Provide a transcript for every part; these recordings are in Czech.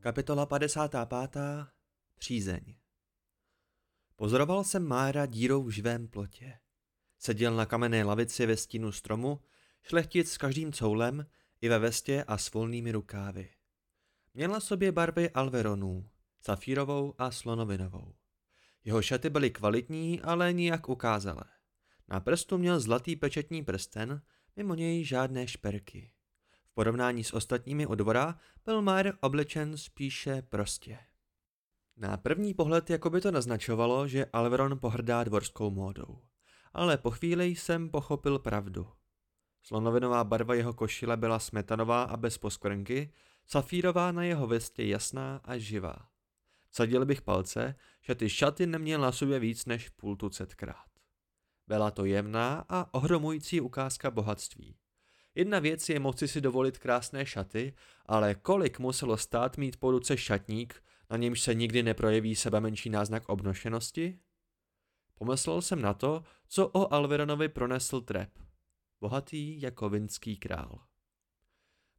Kapitola 55. Přízeň Pozoroval jsem Mára dírou v živém plotě. Seděl na kamenné lavici ve stínu stromu, šlechtic s každým coulem, i ve vestě a s volnými rukávy. Měl na sobě barvy alveronů, safírovou a slonovinovou. Jeho šaty byly kvalitní, ale nijak ukázalé. Na prstu měl zlatý pečetní prsten, mimo něj žádné šperky. V porovnání s ostatními od dvora byl Mayer oblečen spíše prostě. Na první pohled jako by to naznačovalo, že Alveron pohrdá dvorskou módou. Ale po chvíli jsem pochopil pravdu. Slonovinová barva jeho košile byla smetanová a bez poskvrnky, safírová na jeho vestě jasná a živá. Sadil bych palce, že ty šaty neměl na sobě víc než půl tucetkrát. Byla to jemná a ohromující ukázka bohatství. Jedna věc je moci si dovolit krásné šaty, ale kolik muselo stát mít po ruce šatník, na němž se nikdy neprojeví sebe menší náznak obnošenosti? Pomyslel jsem na to, co o Alveronovi pronesl Trep. Bohatý jako vinský král.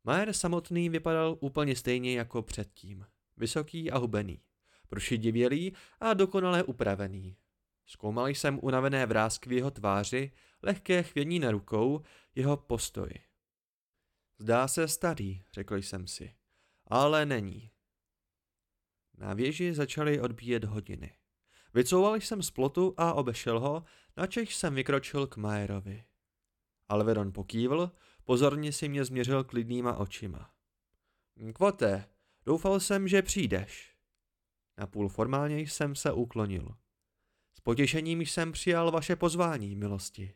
Majer samotný vypadal úplně stejně jako předtím. Vysoký a hubený, prošidivělý a dokonale upravený. Zkoumal jsem unavené vrázky v jeho tváři, lehké chvění na rukou, jeho postoj. Zdá se starý, řekl jsem si, ale není. Na věži začaly odbíjet hodiny. Vycouval jsem z plotu a obešel ho, načež jsem vykročil k Majerovi. Alveron pokývl, pozorně si mě změřil klidnýma očima. Kvote, doufal jsem, že přijdeš. Napůl formálně jsem se uklonil. S potěšením jsem přijal vaše pozvání, milosti.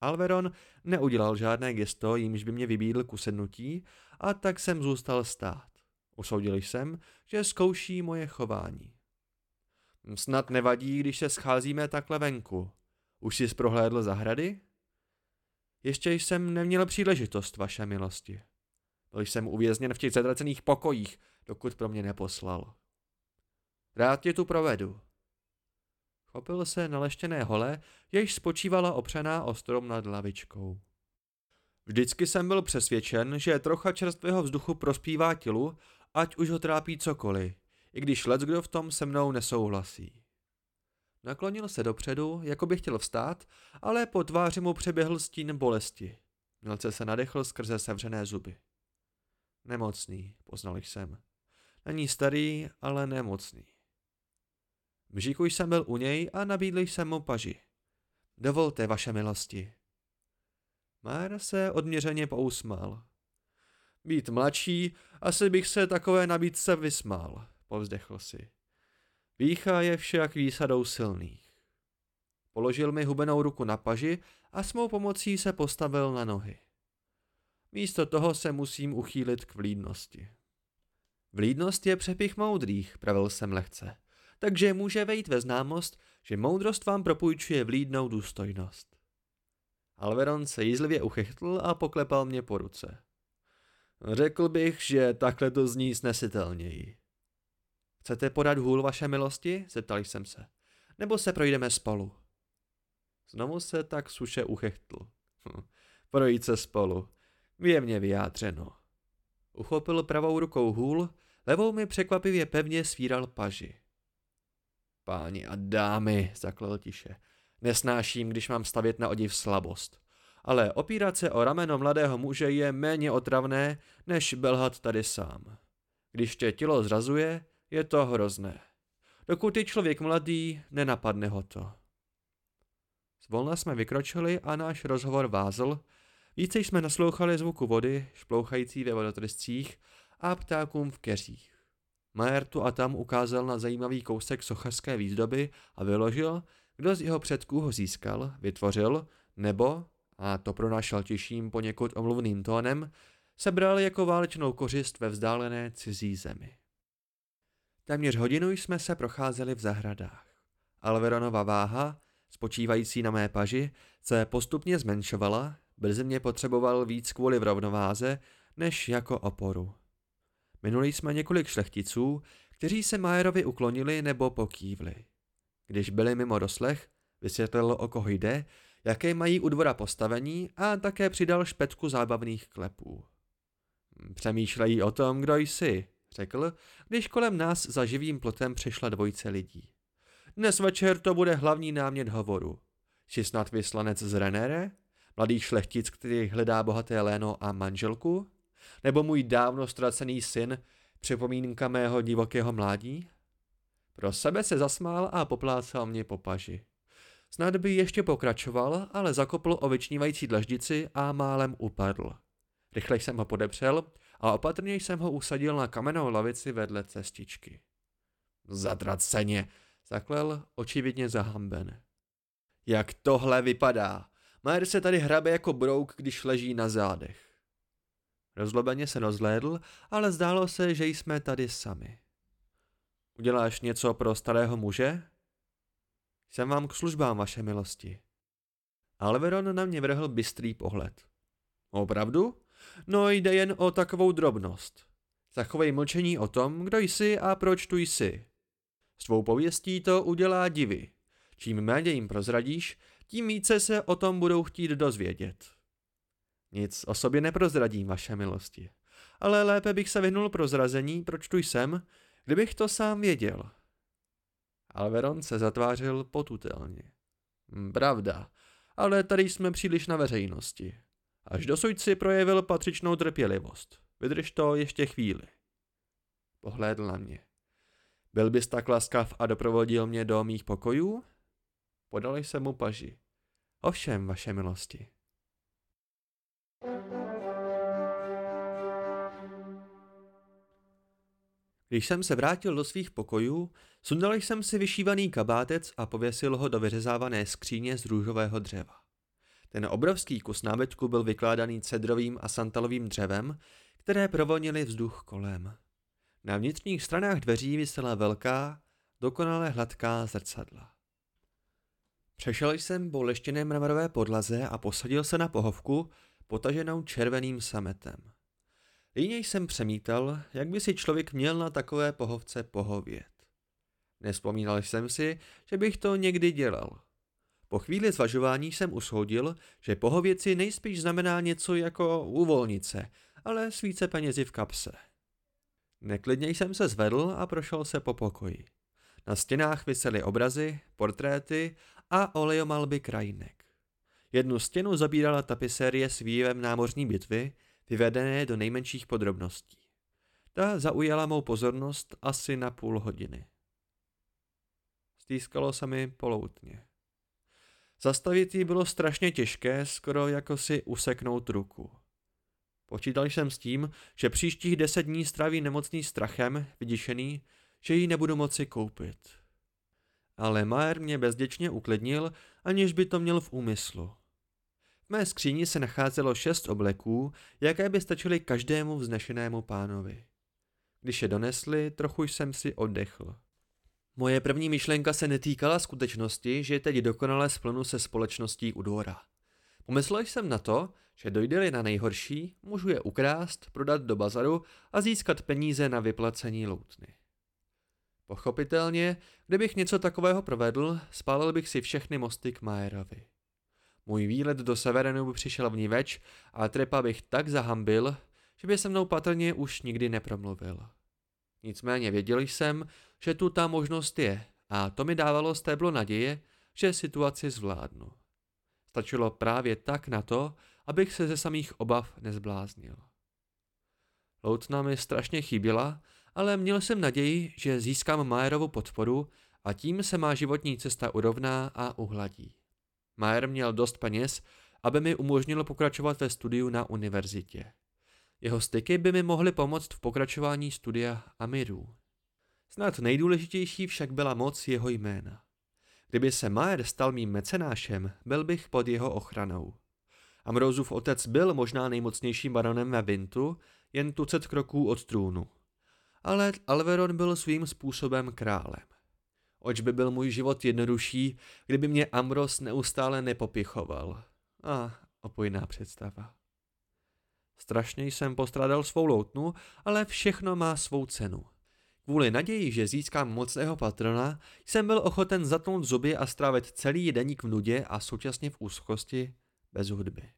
Alveron neudělal žádné gesto, jímž by mě vybídl k usednutí, a tak jsem zůstal stát. Usoudil jsem, že zkouší moje chování. Snad nevadí, když se scházíme takhle venku. Už jsi prohlédl zahrady? Ještě jsem neměl příležitost, vaše milosti. Byl jsem uvězněn v těch zatracených pokojích, dokud pro mě neposlal. Rád tě tu provedu. Chopil se na leštěné hole, jež spočívala opřená o strom nad lavičkou. Vždycky jsem byl přesvědčen, že trocha čerstvého vzduchu prospívá tělu, ať už ho trápí cokoliv, i když let kdo v tom se mnou nesouhlasí. Naklonil se dopředu, jako by chtěl vstát, ale po tváři mu přeběhl stín bolesti. Mělce se nadechl skrze sevřené zuby. Nemocný, poznal jsem. Není starý, ale nemocný. V žíku jsem byl u něj a nabídl jsem mu paži. Dovolte, vaše milosti. Már se odměřeně pousmál. Být mladší, asi bych se takové nabídce vysmál, povzdechl si. Pícha je však výsadou silných. Položil mi hubenou ruku na paži a s mou pomocí se postavil na nohy. Místo toho se musím uchýlit k vlídnosti. Vlídnost je přepich moudrých, pravil jsem lehce takže může vejít ve známost, že moudrost vám propůjčuje vlídnou důstojnost. Alveron se jízlivě uchechtl a poklepal mě po ruce. Řekl bych, že takhle to zní snesitelněji. Chcete podat hůl vaše milosti? Zeptal jsem se. Nebo se projdeme spolu? Znovu se tak suše uchechtl. Hm, projít se spolu. Věmně vyjádřeno. Uchopil pravou rukou hůl, levou mi překvapivě pevně svíral paži. Páni a dámy, zaklel tiše, nesnáším, když mám stavět na odiv slabost. Ale opírat se o rameno mladého muže je méně otravné, než belhat tady sám. Když tě tělo zrazuje, je to hrozné. Dokud je člověk mladý, nenapadne ho to. Zvolna jsme vykročili a náš rozhovor vázl, více jsme naslouchali zvuku vody, šplouchající ve vodotryscích a ptákům v keřích. Majer tu a tam ukázal na zajímavý kousek sochařské výzdoby a vyložil, kdo z jeho předků ho získal, vytvořil, nebo, a to pronášel těžším poněkud omluvným tónem, sebral jako válečnou kořist ve vzdálené cizí zemi. Téměř hodinu jsme se procházeli v zahradách. Alveronova váha, spočívající na mé paži, se postupně zmenšovala, brzy mě potřeboval víc kvůli v rovnováze, než jako oporu. Minuli jsme několik šlechticů, kteří se Majerovi uklonili nebo pokývli. Když byli mimo doslech, vysvětlil, o koho jde, jaké mají u dvora postavení a také přidal špetku zábavných klepů. Přemýšlejí o tom, kdo jsi, řekl, když kolem nás za živým plotem přešla dvojice lidí. Dnes večer to bude hlavní námět hovoru. Jsi snad vyslanec z Renere? Mladý šlechtic, který hledá bohaté léno a manželku? Nebo můj dávno ztracený syn, připomínka mého divokého mládí? Pro sebe se zasmál a poplácal mě po paži. Snad by ještě pokračoval, ale zakopl o vyčnívající dlaždici a málem upadl. Rychle jsem ho podepřel a opatrně jsem ho usadil na kamennou lavici vedle cestičky. Zatraceně, zaklel, očividně zahamben. Jak tohle vypadá? Majer se tady hrabe jako brouk, když leží na zádech. Rozlobeně se rozhlédl, ale zdálo se, že jsme tady sami. Uděláš něco pro starého muže? Jsem vám k službám, vaše milosti. Alveron na mě vrhl bystrý pohled. Opravdu? No jde jen o takovou drobnost. Zachovej mlčení o tom, kdo jsi a proč tu jsi. S tvou pověstí to udělá divy. Čím méně jim prozradíš, tím více se o tom budou chtít dozvědět. Nic o sobě neprozradím, vaše milosti. Ale lépe bych se vyhnul prozrazení, proč tu jsem, kdybych to sám věděl. Alveron se zatvářil potutelně. Pravda, ale tady jsme příliš na veřejnosti. Až dosud si projevil patřičnou trpělivost. Vydrž to ještě chvíli. Pohlédl na mě. Byl bys tak laskav a doprovodil mě do mých pokojů? Podal jsem mu paži. Ovšem, vaše milosti. Když jsem se vrátil do svých pokojů, sundal jsem si vyšívaný kabátec a pověsil ho do vyřezávané skříně z růžového dřeva. Ten obrovský kus nábytku byl vykládaný cedrovým a santalovým dřevem, které provonily vzduch kolem. Na vnitřních stranách dveří vysela velká, dokonale hladká zrcadla. Přešel jsem po leštěné mramorové podlaze a posadil se na pohovku, potaženou červeným sametem. Líně jsem přemítal, jak by si člověk měl na takové pohovce pohovět. Nespomínal jsem si, že bych to někdy dělal. Po chvíli zvažování jsem usoudil, že pohověci nejspíš znamená něco jako uvolnit se, ale s více penězi v kapse. Neklidně jsem se zvedl a prošel se po pokoji. Na stěnách visely obrazy, portréty a olejomalby krajinek. Jednu stěnu zabírala tapisérie s výjevem námořní bitvy, vyvedené do nejmenších podrobností. Ta zaujala mou pozornost asi na půl hodiny. Stýskalo se mi poloutně. Zastavit ji bylo strašně těžké, skoro jako si useknout ruku. Počítal jsem s tím, že příštích deset dní stráví nemocný strachem, vyděšený, že ji nebudu moci koupit. Ale Maer mě bezděčně uklidnil, aniž by to měl v úmyslu. V mé skříni se nacházelo šest obleků, jaké by stačily každému vznešenému pánovi. Když je donesli, trochu jsem si oddechl. Moje první myšlenka se netýkala skutečnosti, že teď dokonale splnu se společností u dvora. Pomyslel jsem na to, že dojde-li na nejhorší, můžu je ukrást, prodat do bazaru a získat peníze na vyplacení loutny. Pochopitelně, kdybych něco takového provedl, spálil bych si všechny mosty k Majerovi. Můj výlet do Severenu by přišel v ní več a Trepa bych tak zahambil, že by se mnou patrně už nikdy nepromluvil. Nicméně věděl jsem, že tu ta možnost je a to mi dávalo stéblo naděje, že situaci zvládnu. Stačilo právě tak na to, abych se ze samých obav nezbláznil. Loutna mi strašně chyběla, ale měl jsem naději, že získám Majerovu podporu a tím se má životní cesta urovná a uhladí. Majer měl dost peněz, aby mi umožnilo pokračovat ve studiu na univerzitě. Jeho styky by mi mohly pomoct v pokračování studia Amirů. Snad nejdůležitější však byla moc jeho jména. Kdyby se Maer stal mým mecenášem, byl bych pod jeho ochranou. Amrozův otec byl možná nejmocnějším baronem ve Vintu, jen tucet kroků od trůnu. Ale Alveron byl svým způsobem králem. Oč by byl můj život jednodušší, kdyby mě Amros neustále nepopichoval. A opojná představa. Strašně jsem postradal svou loutnu, ale všechno má svou cenu. Kvůli naději, že získám mocného patrona, jsem byl ochoten zatnout zuby a strávit celý deník v nudě a současně v úzkosti bez hudby.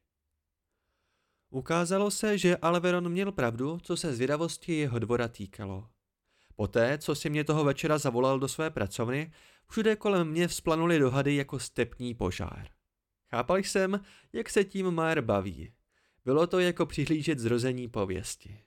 Ukázalo se, že Alveron měl pravdu, co se zvědavosti jeho dvora týkalo. Poté, co si mě toho večera zavolal do své pracovny, všude kolem mě vzplanuly dohady jako stepní požár. Chápal jsem, jak se tím Maer baví. Bylo to jako přihlížet zrození pověsti.